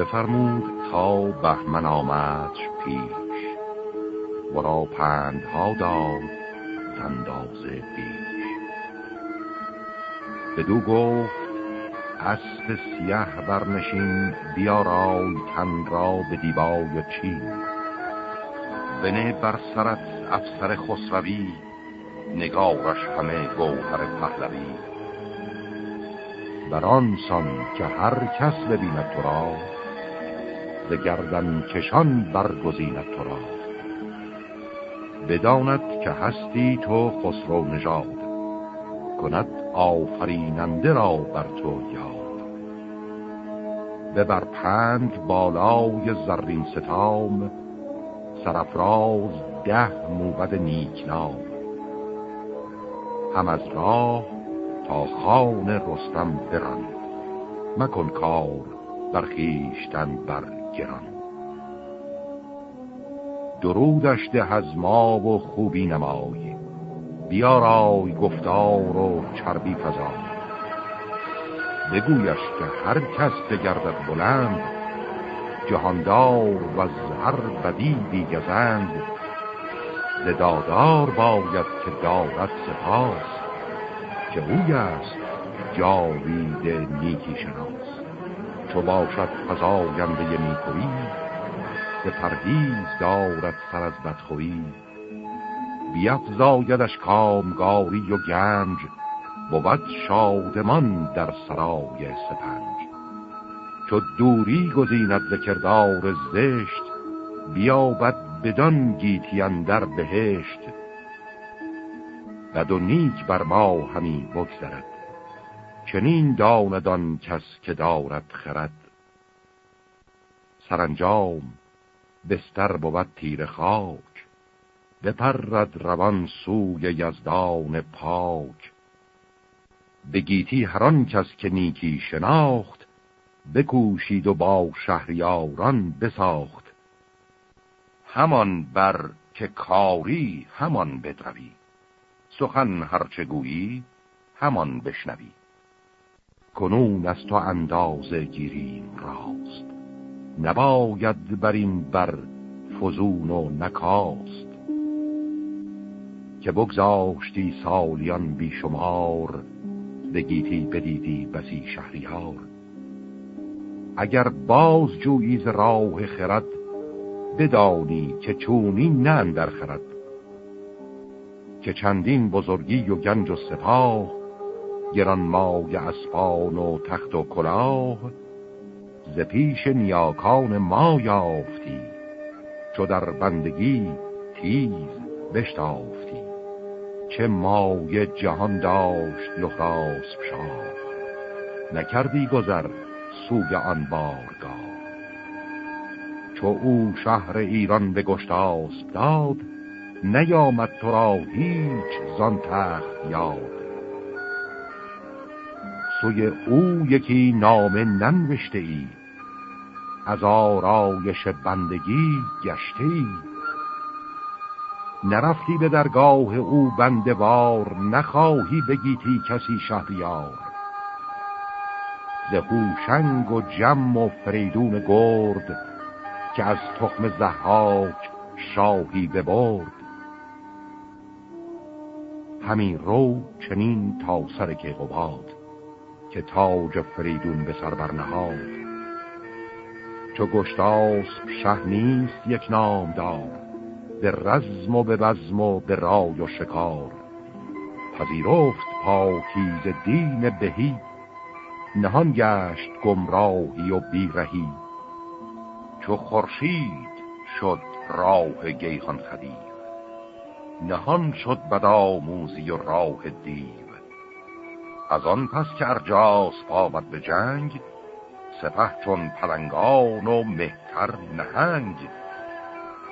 بفرمود تا بهمن آمدش پیش. ورا پندها داد اندازه بیش بدو گفت اسب سیه برنشین بیارای تن را به دیبای چین. بنه بر سرت افسر خسروی نگارش همه گوهر پهلوی. بر آن سان که هر کس ببیند تو را ز گردن کشان برگزیند تو را. بداند که هستی تو خسرو نژاد کند آفریننده را بر تو یاد. ببر پند بالای زرین ستام سرفراز ده موبد نیکنام هم از راه تا خان رستم بران مکن کار برخیشتن بر گران. درودش ده از ما و خوبی نمای. بیارای گفتار و چربی فضای بگویش که هر کس بگردد بلند جهاندار و هر بدی بیگزند زدادار باید که دارد سپاس که اوی است جاوید نیکی شناس. چو باشد فضاینده نیکوی به پرهیز دارد سر از بدخویی. بیفزایدش کامگاری و گنج بود شادمان در سرای سپنج. چو دوری گزیند ز کردار زشت بیابد بدان گیتی در بهشت. بد و نیک بر ما همی بگذرد. چنین داندان کس که دارد خرد. سرانجام بستر بود تیر خاک بپرد روان سوی یزدان پاک. به گیتی هران کس که نیکی شناخت بکوشید و با شهریاران بساخت. همان بر که کاری همان بدروی سخن هرچه گویی همان بشنوی. کنون از تو اندازه گیریم راست. نباید بر این بر فزون و نکاست. که بگذاشتی سالیان بیشمار بگیتی بدیدی بسی شهریار. اگر باز جویی راه خرد بدانی که چونی نه در خرد. که چندین بزرگی و گنج و سپاه گران مای اسپان و تخت و کلاه ز پیش نیاکان ما یافتی چو در بندگی تیز بشتافتی. چه مای جهان داشت لحراس شاه نکردی گذر سوی آن بارگاه. چو او شهر ایران به گشتاس داد نیامد تو را هیچ زان تخت یاد. سوی او یکی نامه ننوشته ای از آرایش بندگی گشته ای نرفتی به درگاه او بندوار نخواهی بگیتی کسی شهریار. زهوشنگ و جم و فریدون گرد که از تخم زحاک شاهی ببرد. همین رو چنین تا سر که قباد که تاج فریدون به سر برنهاد چو گشتاس شه نیست یک نام دار به رزم و به بزم و به رای و شکار. پذیرفت پاکیز دین بهی نهان گشت گمراهی و بیرهی. چو خورشید شد راه گیهان خدیر نهان شد بدآموزی و راه دیو از آن پس که ارجاس آمد به جنگ سپه چون پلنگان و مهتر نهنگ.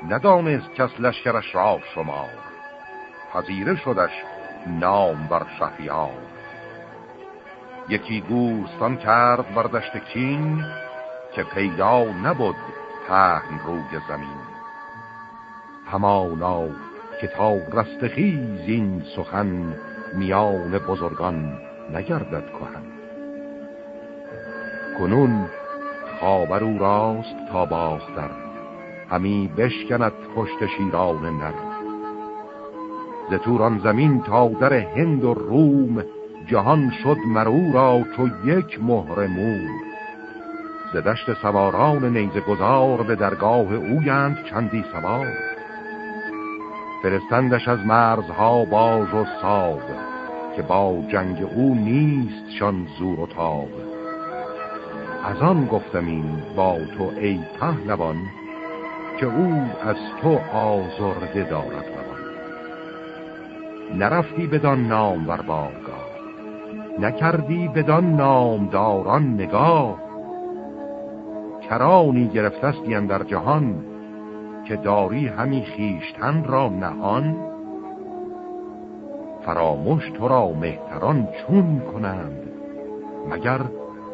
ندانست کس لشکرش را شمار پذیره شدش نام بر شهریار. یکی گوستان کرد بر دشت کین که پیدا نبود پهن روی زمین. همانا که تا رستخیز این سخن میان بزرگان نگردد کهن. کنون خابر او راست تا باختر همی بشکند پشت شیران نر. ز توران زمین تا در هند و روم جهان شد مرو را چو یک مهر موم ز دشت سواران نیزه گذار به درگاه اویند چندی سوار. فرستندش از مرزها باز و ساو که با جنگ او نیست شان زور و تاب. از آن گفتم این با تو ای پهلوان که او از تو آزرده دارد روان. نرفتی بدان نام ور بارگاه نکردی بدان نامداران نگاه. کرانی گرفتستی در جهان که داری همی خیشتن را نهان. فراموش تو را مهتران چون کنند مگر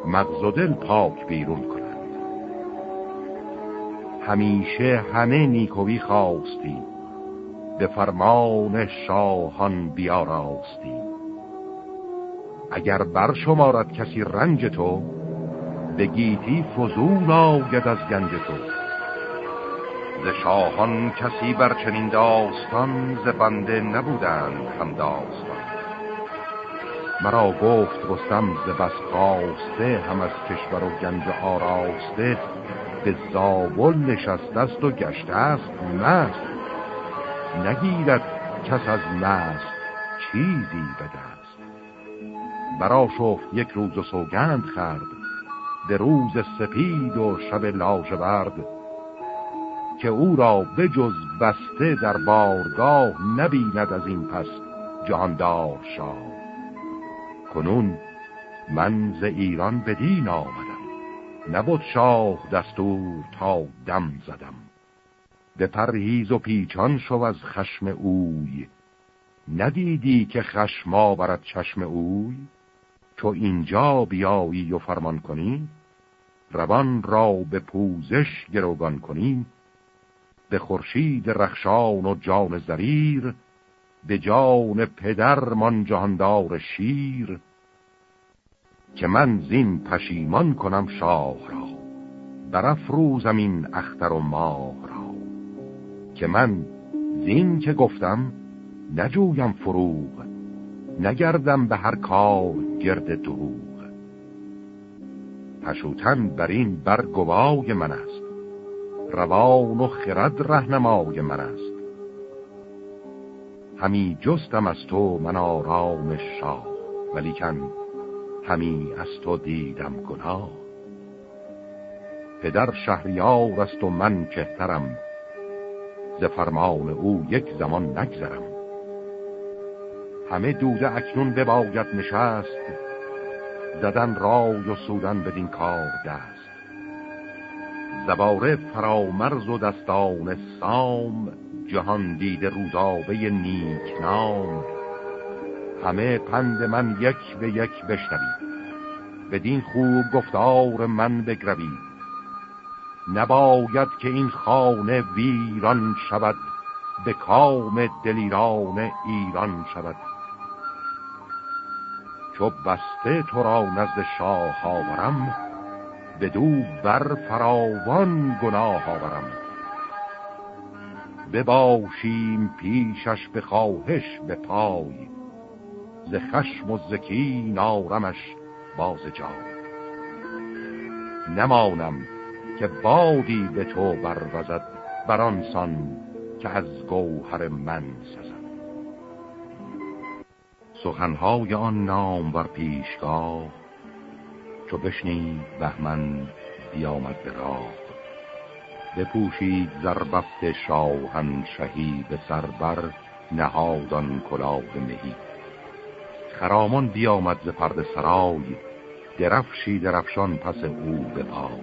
مغز و دل پاک بیرون کنند. همیشه همه نیکوی خواستی به فرمان شاهان بیاراستی اگر بر شمارد کسی رنج تو به گیتی فضول آید از گنج تو. ز شاهان کسی بر چنین داستان ز بنده نبودند هم داستان. مرا گفت رستم ز بس خواسته هم از کشور و گنج آراسته به زابل نشسته است و گشته است مست. نگیرد کس از مست چیزی به دست. برا شفت یک روز و سوگند خرد به روز سپید و شب لاژورد که او را بجز بسته در بارگاه نبیند از این پس جهاندار شاه. کنون من ز ایران بدین آمدم. نبود شاه دستور تا دم زدم. به پرهیز و پیچان شو از خشم اوی. ندیدی که خشما برد چشم اوی؟ تو اینجا بیایی و فرمان کنی؟ روان را به پوزش گروگان کنی؟ به خورشید رخشان و جان زریر به جان پدر من جهاندار شیر. که من زین پشیمان کنم شاه را برافروزم این اختر و ماه را. که من زین که گفتم نجویم فروغ نگردم به هر کار گرد دروغ. پشوتن بر این برگوای من است. روان و خرد رهنمای من است. همی جستم از تو من آرام شاه ولیکن همی از تو دیدم گناه. پدر شهریار است و من کهترم ز فرمان او یک زمان نگذرم. همه دوده اکنون بباید نشست زدن رای و سودن بدین کار دست. زباره فرامرز و دستان سام جهان دیده روزابه نیک نام. همه پند من یک به یک بشنوید بدین خوب گفتار من بگروید نباید که این خانه ویران شود به کام دلیران ایران شود. چو بسته تو را نزد شاه آورم بدو بر فراوان گناه آورم. بباشیم پیشش به خواهش به پای ز خشم و زکی نارمش باز جای. نمانم که بادی به تو بروزد برانسان که از گوهر من سزد. سخنهای آن نام بر پیشگاه چو بشنید بهمن بیامد به راه. بپوشید زربفت شاهن شهی به سربر نهادان کلاه مهی. خرامان بیامد ز پرد سرای درفشی درفشان پس او به پای.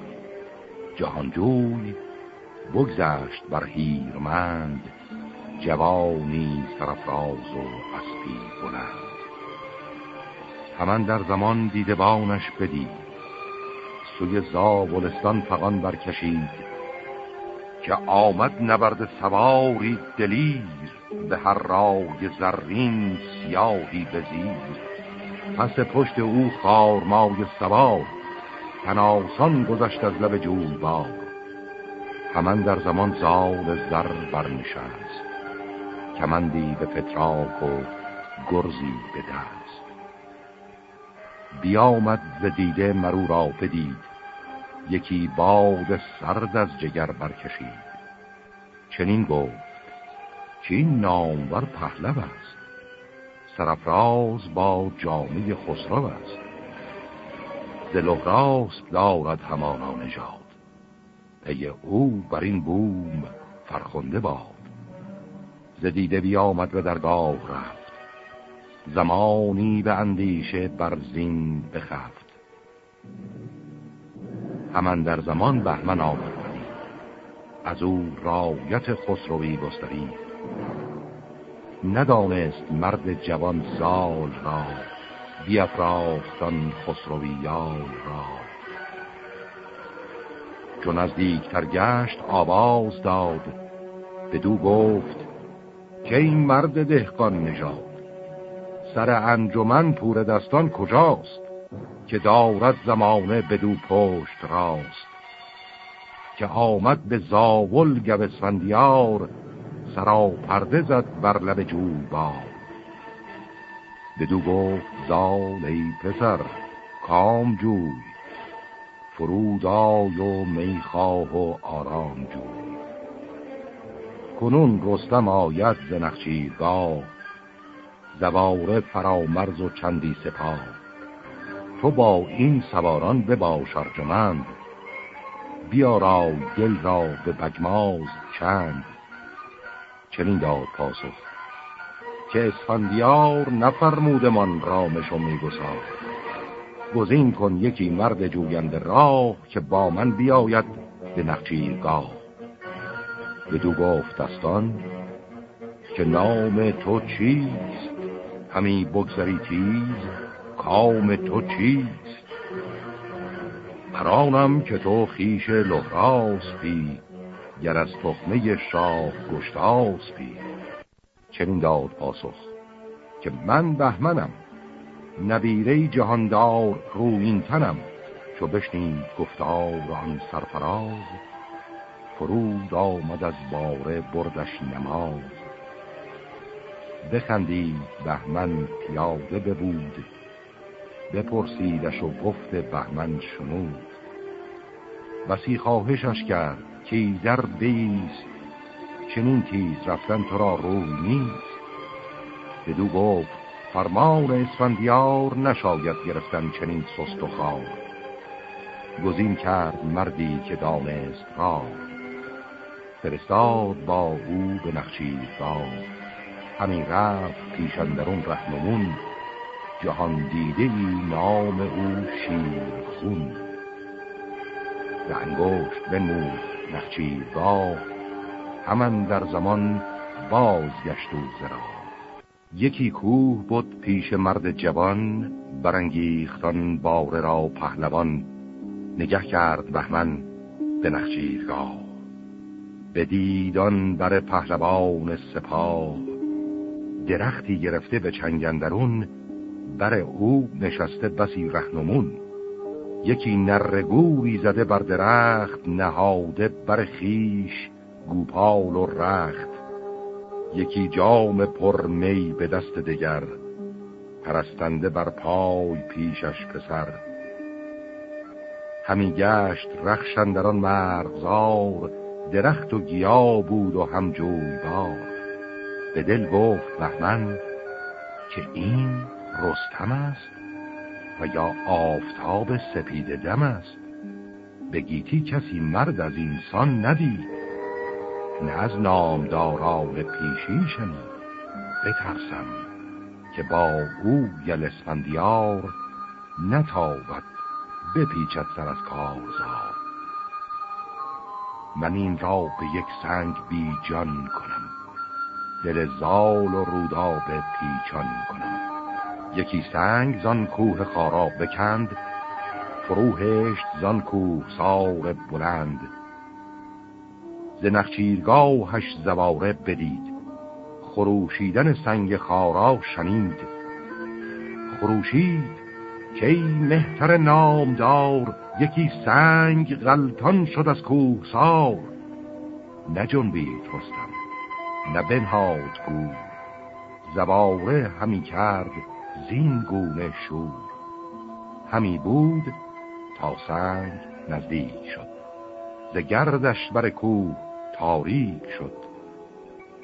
جهانجوی بگذشت بر هیرمند جوانی سرفراز و اسبی بلند. همان در زمان دیدبانش بدید. سوی زابلستان فقان برکشید که آمد نبرد سواری دلیر به هر رای زرین سیاهی بزیر. پس پشت او خارمای سوار تناسان گذشت از لب جوی بار همان در زمان زال زر برنشست کمندی به پتراک و گرزی به دست. بیامد ز دیده مرو را بدید. یکی باد سرد از جگر برکشید. چنین گفت این نامور پهلو است. سرفراز با جامعه خسرو است. دل راست دارد همانا نژاد. پی او بر این بوم فرخنده باد. زدیده بیامد به درگاه رفت. زمانی به اندیشه بر زین بخفت. همان در زمان بهمن آمد از او رایت خسروی گسترید ندانست مرد جوان سال را بیافراختان خسرویان را. چون از دیگتر گشت آواز داد دو گفت که این مرد دهقان نژاد؟ سر انجمن پور دستان کجاست که دارد زمانه بدو پشت راست؟ که آمد به زاول گوسفندیار سرا پرده زد بر لب جو با بدو گفت زال ای پسر کام جوی فرود آی و می‌خواه و آرام جوی. کنون رستم آید ز نخچیرگاه زواره فرامرز و چندی سپاه. تو با این سواران بباش ارجمند. بیارای دل را به بگماز چند. چنین داد پاسخ که اسفندیار نفرمودمان رامشو میگسار. گزین کن یکی مرد جویند راه که با من بیاید به نخچیرگاه. به دو گفت دستان که نام تو چیست؟ همی بگذری تیز کام تو چیست؟ پرانم که تو خیش لحراستی گر از تخمه شاه گشتاستی. چنین داد پاسخ که من بهمنم نبیره جهاندار روین تنم. چو بشنید گفتار آن سرفراز فرود آمد از باره بردش نماز. بخندید بهمن پیاده ببود. بپرسیدش و گفت بهمن شنود. بسی خواهشش کرد که در بیست. چنین تیز رفتن تو را روی نیست. بدو گفت فرمان اسفندیار نشاید گرفتن چنین سست و خواه گزین کرد مردی که دانست را فرستاد با او به نخچیرگاه همین رفت پیشندرون رهنمون جهان دیده ای نام او شیر خون به انگشت بنمود نخچیرگاه همان در زمان بازگشت و زرا. یکی کوه بود پیش مرد جوان برانگیختان باره را پهلوان. نگه کرد بهمن به نخچیرگاه به دیدان بر پهلوان سپاه درختی گرفته به چنگندرون بر او نشسته بسی رهنمون. یکی نرگوری زده بر درخت نهاده بر خیش گوپال و رخت. یکی جام پر می به دست دگر پرستنده بر پای پیشش پسر. همی گشت رخشندران مرغزار درخت و گیا بود و هم جویبار. به دل گفت بهمن که این رستم است و یا آفتاب سپید دم است. به گیتی کسی مرد از اینسان ندید نه از نامداران پیشی شنید. بترسم که با او یل اسفندیار نتابد بپیچد سر از کارزار. من این را به یک سنگ بی جان کنم. دل زال و روداب پیچان کنم. یکی سنگ زان کوه خارا بکند فروهشت زان کوه سار بلند. ز نخچیرگاهش زواره بدید خروشیدن سنگ خارا شنید. خروشید که مهتر نامدار یکی سنگ غلطان شد از کوه سار. نجنبید رستم. نه بنهاد گور زباره همی کرد زین گونه شور. همی بود تا سنگ نزدیک شد. ز گردش بر کوه تاریک شد.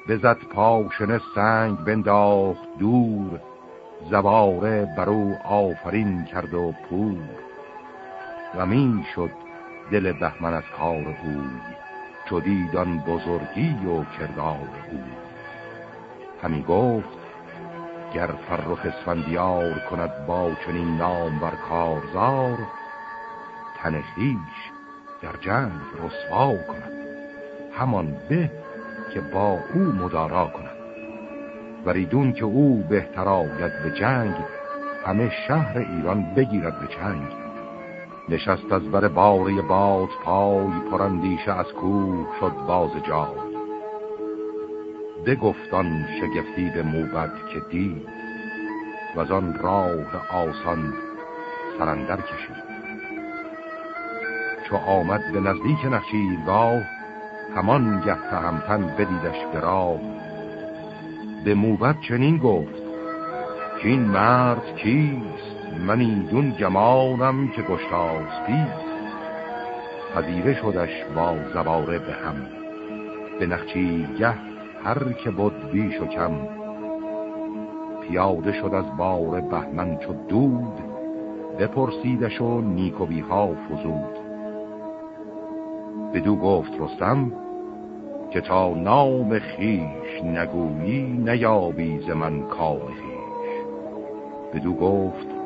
بزد پاشنه سنگ بنداخت دور. زباره برو آفرین کرد و پور. غمین شد دل بهمن از کار او چو دیدان بزرگی و کردار او. همی گفت گر فرخ اسفندیار کند با چنین نام بر کارزار تن خیش در جنگ رسوا کند. همان به که با او مدارا کند. وریدون که او بهتر آید به جنگ همه شهر ایران بگیرد به چنگ نشست از بر باری باد پای پرندیشه از کوه شد باز جای. گفتان شگفتی به موبد که دید و از آن راه آسان سرندر کشید. چو آمد به نزدیک نخچیرگاه همان گه تهمتن بدیدش به راه. به موبت چنین گفت که این مرد کیست؟ من ایدون گمانم که گشتاز پیست پذیره شدش با زباره به هم. به نخچیرگه هر که بود بیش و کم. پیاده شد از بار بهمن چو دود. بپرسیدش و نیکوبی ها فزود. بدو گفت رستم که تا نام خیش نگویی نیابی ز من کام خیش. بدو گفت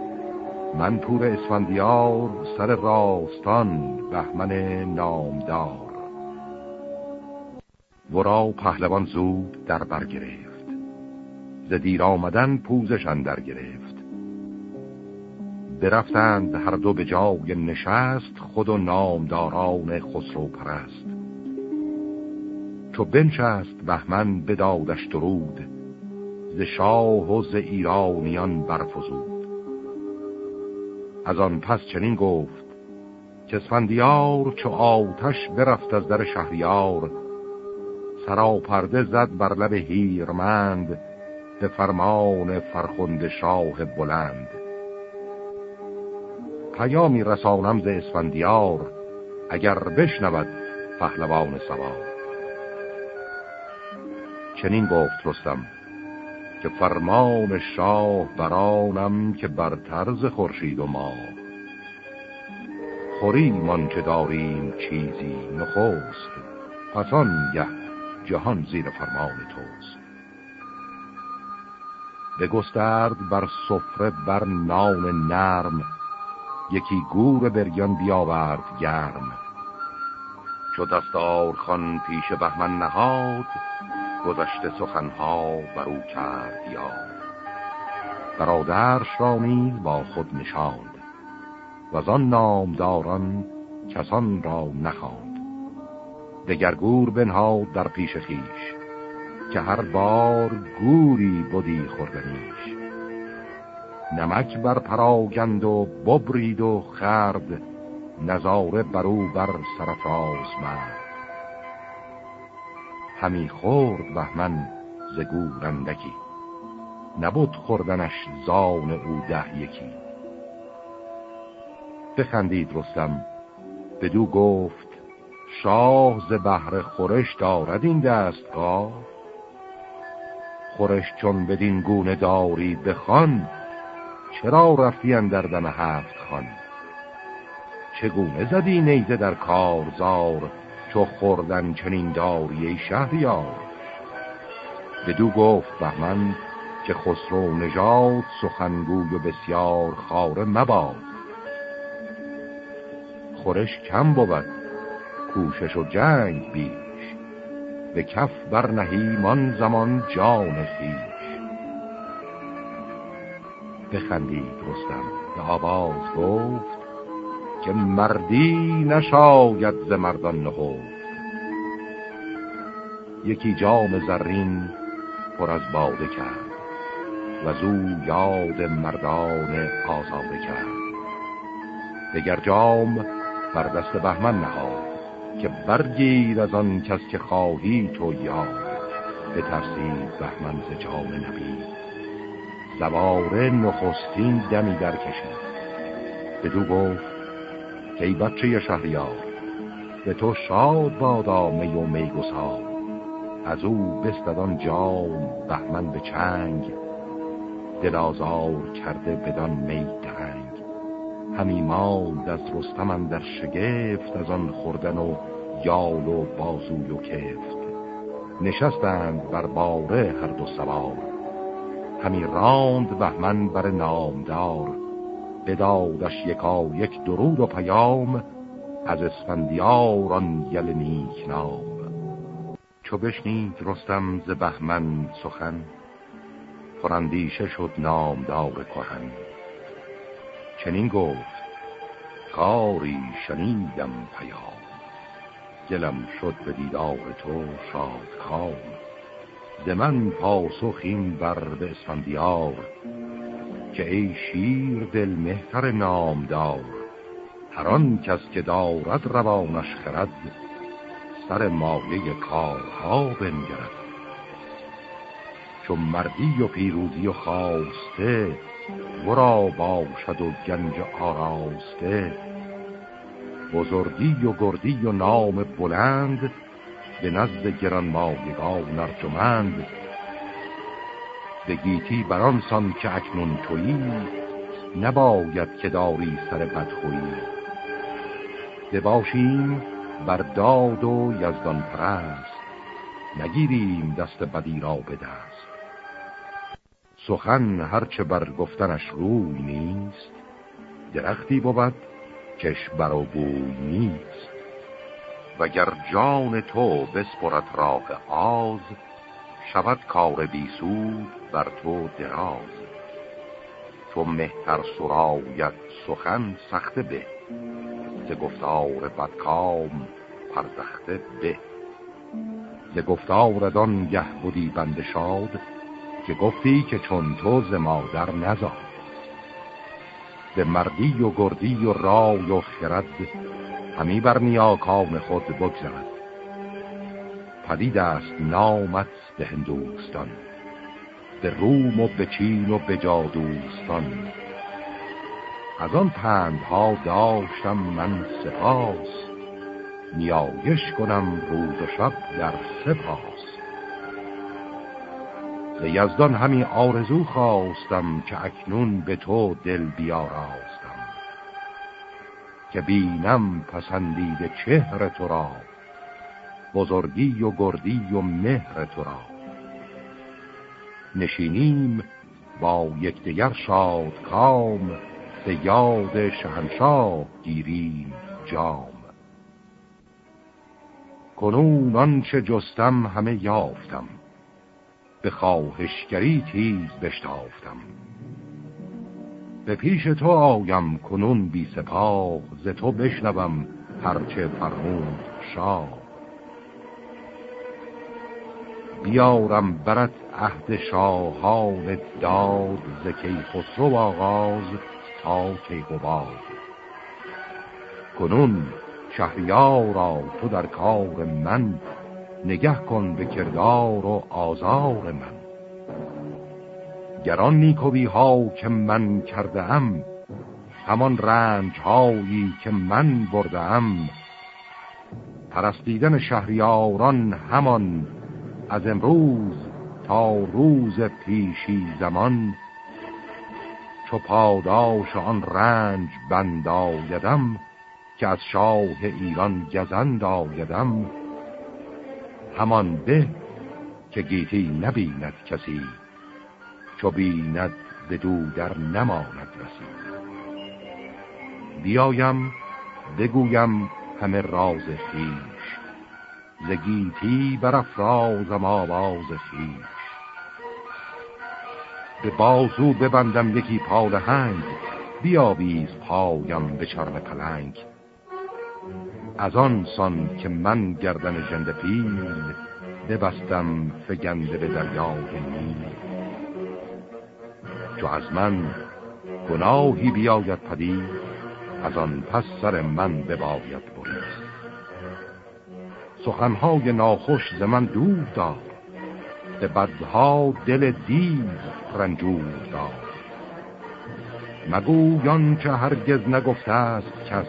من پور اسفندیار سر راستان بهمن نامدار. ورا پهلوان زود در بر گرفت. ز دیر آمدن پوزش اندر گرفت. برفتند هر دو به جای نشست خود و نامداران خسرو پرست. چو بنشست بهمن بدادش درود ز شاه و ز ایرانیان برفزود. از آن پس چنین گفت که اسفندیار چو آتش برفت از در شهریار سراپرده زد بر لب هیرمند به فرمان فرخنده شاه بلند. پیامی رسانم ز اسفندیار اگر بشنود پهلوان سوار. چنین گفت رستم که فرمان شاه برانم که بر طرز خورشید و ما. خوریم که داریم چیزی نخوست پس آن گه جهان زیر فرمان توست. بگسترد بر سفره بر نان نرم یکی گور بریان بیاورد گرم. چو دستار خان پیش بهمن نهاد گذشته سخنها بر او کرد یاد. برادرش را با خود نشاند و آن نامداران کسان را نخواند. دگرگور بنهاد در پیش خیش که هر بار گوری بودی خوردنیش نمک بر پراگند و ببرید و خرد نظاره برو بر سرفراز مرد. همی خورد بهمن ز گورندکی. نبود خوردنش زان او ده یکی. بخندید رستم. بدو گفت شاه ز بهر خورش دارد این دستگاه. خورش چون بدین گونه داری بخوان چرا رفتی در دم هفت خان چگونه زدی نیزه در کارزار؟ چو خوردن چنین داری شهریار. بدو گفت بهمن که خسرو نژاد سخنگوی و بسیار خاره مباد. خورش کم بود کوشش و جنگ بیش. به کف برنهی من زمان جان خیش بخندید رستم به آواز گفت که مردی نشاید ز مردان نهفت. یکی جام زرین پر از باده کرد و زو یاد مردان آزاده کرد. دگر جام بر دست بهمن نهاد که برگیر از آن کس که خواهی تو یاد. به ترسید بهمن ز جام نبی. زواره نخستین دمی در کشید دو گفت که ای بچه شهریار به تو شاد بادا می و می گسار. از او بستدان جام بهمن به چنگ دلازار کرده بدان می درنگ همی ماند از رستمن در شگفت از آن خوردن و یال و بازوی و کفت. نشستند بر باره هر دو سوار. همی راند بهمن بر نامدار. بدادش یکا یک درود و پیام از اسفندیار آن یل نیک نام. چو بشنید رستم ز بهمن سخن پرندیشه شد نامدار کهن. چنین گفت کاری شنیدم پیام. دلم شد به دیدار تو شاد کام ز من پاسخ این بر به اسفندیار که ای شیر دل مهتر نامدار هر آن کس که دارد روانش خرد سر مایه کارها بنگرد. چون مردی و پیروزی و خواسته ورا باشد و گنج آراسته بزرگی و گردی و نام بلند به نزد گران مایگان نرجمند به گیتی برانسان که اکنون تویی نباید که داری سر بدخویی باشیم بر داد و یزدان پرست نگیریم دست بدی را به دست. سخن هرچه بر گفتنش روی نیست درختی بود کش بر و بوی نیست. وگر جان تو بسپرت راه آز شود کار بیسود بر تو دراز. تو مهتر سرایت سخن سخته به. ز گفتار بدکام پردخته به. ز گفتار دان گه بودی بند شاد که گفتی که چون تو ز مادر نزاد. به مردی و گردی و رای و خرد همی بر نیاکان خود بگذرد. پدید است نامت به هندوستان. به روم و به چین و به جادوستان. از آن پندها داشتم من سپاس. نیایش کنم روز و شب در سپاس. ز یزدان همی آرزو خواستم که اکنون به تو دل بیاراستم. که بینم پسندید چهر تو را بزرگی و گردی و مهر تو را. نشینیم با یکدیگر شاد کام به یاد شهنشاه گیریم جام. کنون آنچه جستم همه یافتم به خواهشگری تیز بشتافتم. به پیش تو آیم کنون بی سپاه ز تو بشنوم هرچه فرمود شاه. بیارم برت عهد شاهان داد ز کی خسرو آغاز تا کیقوباد کنون شهریارا تو در کار من نگه کن به کردار و آزار من. گران نیکوی ها که من کرده ام همان رنج هایی که من برده ام پرستیدن شهریاران همان از امروز تا روز پیشی زمان چو پاداش آن رنج بند آیدم که از شاه ایران گزند آیدم. همان به که گیتی نبیند کسی چو بیند به دو در نماند رسید بیایم بگویم همه راز خیش زگیتی برافرازم آواز خیش به بازو ببندم یکی پال هنگ بیاویز پایم به چرم پلنگ. از آن سان که من گردن جند پیل ببستم فگنده به دریای نیل. چو از من گناهی بیاید پدید از آن پس سر من بباید برید. سخنهای ناخوش ز من دور دار به بدها دل دیو رنجور دار مگویان که هرگز نگفته است کس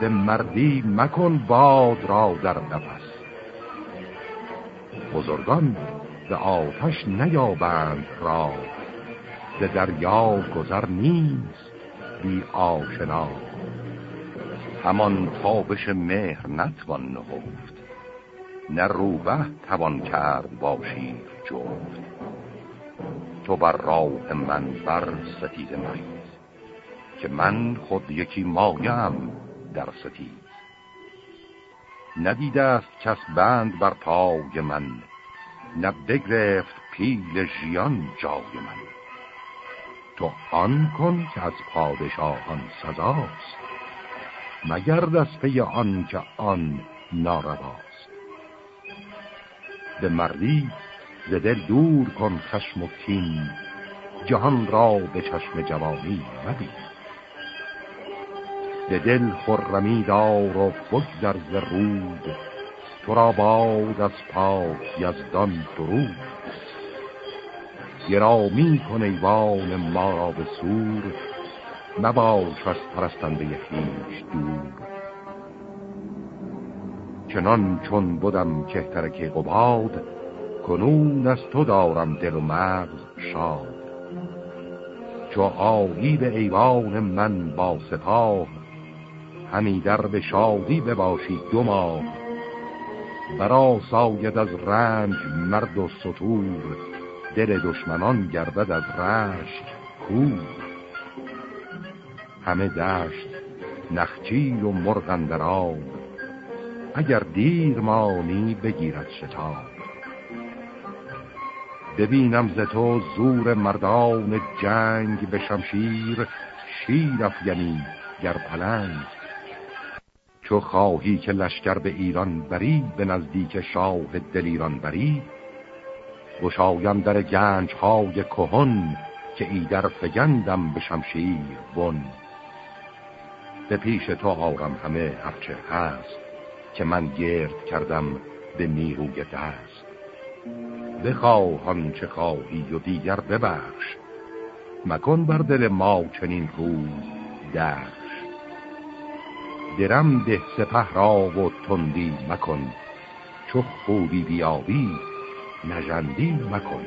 به مردی مکن باد را در نفس. بزرگان به آتش نیابند را ز دریا گذر نیست بی آشنا. همان تابش مهر نتوان نهفت. نه روبه توان کرد باشی جفت. تو بر راه من بر ستیز مریض که من خود یکی مایم در ستیز. ندیده است کس بند بر پای من نه بگرفت پیل ژیان جای من. تو آن کن که از پادشاهان سزاست. مگر از پی آن که آن نارواست. به مردی ز دل دور کن خشم و کین جهان را به چشم جوانی مبین. به دل خرمی دار و بگذر ز رود تو را باد از پاک یزدان درود. گرامی کن ایوان ما را به سور نباش از پرستنده خیش دور. چنان چون بودم که قباد کنون از تو دارم دل و مغز شاد. چو آیی به ایوان من با سپاه همی در به شادی بباشی دو ماه. برا ساید از رنج مرد و سطور دل دشمنان گردد از رشک کور. همه دشت نخچیل و مرغندران اگر دیر مانی بگیرد شتاب. ببینم ز تو زور مردان جنگ به شمشیر شیر افگنی گر پلنگ. چو خواهی که لشکر به ایران بری به نزدیک شاه دل ایران بری. گشایم در گنج های کهن که ایدر فگندم به شمشیر بن. به پیش تو آرم همه هرچه هست که من گرد کردم به نیروی دست. بخواه چه خواهی و دیگر ببخش مکن بر دل ما چنین روز دخش درم ده سپه را و تندی مکن چو خوبی بیابی نژندی مکن.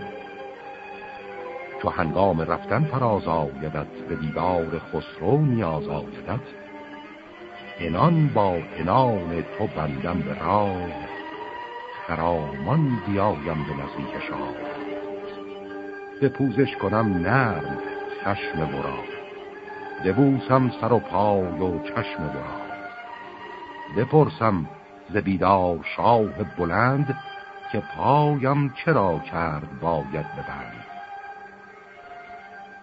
چو هنگام رفتن فراز آیدت به دیدار خسرو نیاز آیدت انان با انان تو بندم به راه خرامان بیایم به نزدیک شاه. به پوزش کنم نرم چشم برا ببوسم سر و پای و چشم برا بپرسم ز بیدار شاه بلند که پایم چرا کرد باید ببند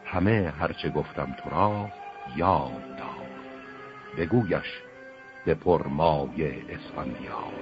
همه هرچه گفتم تو را یاد دار. بگویش به پرمای اسفندیار.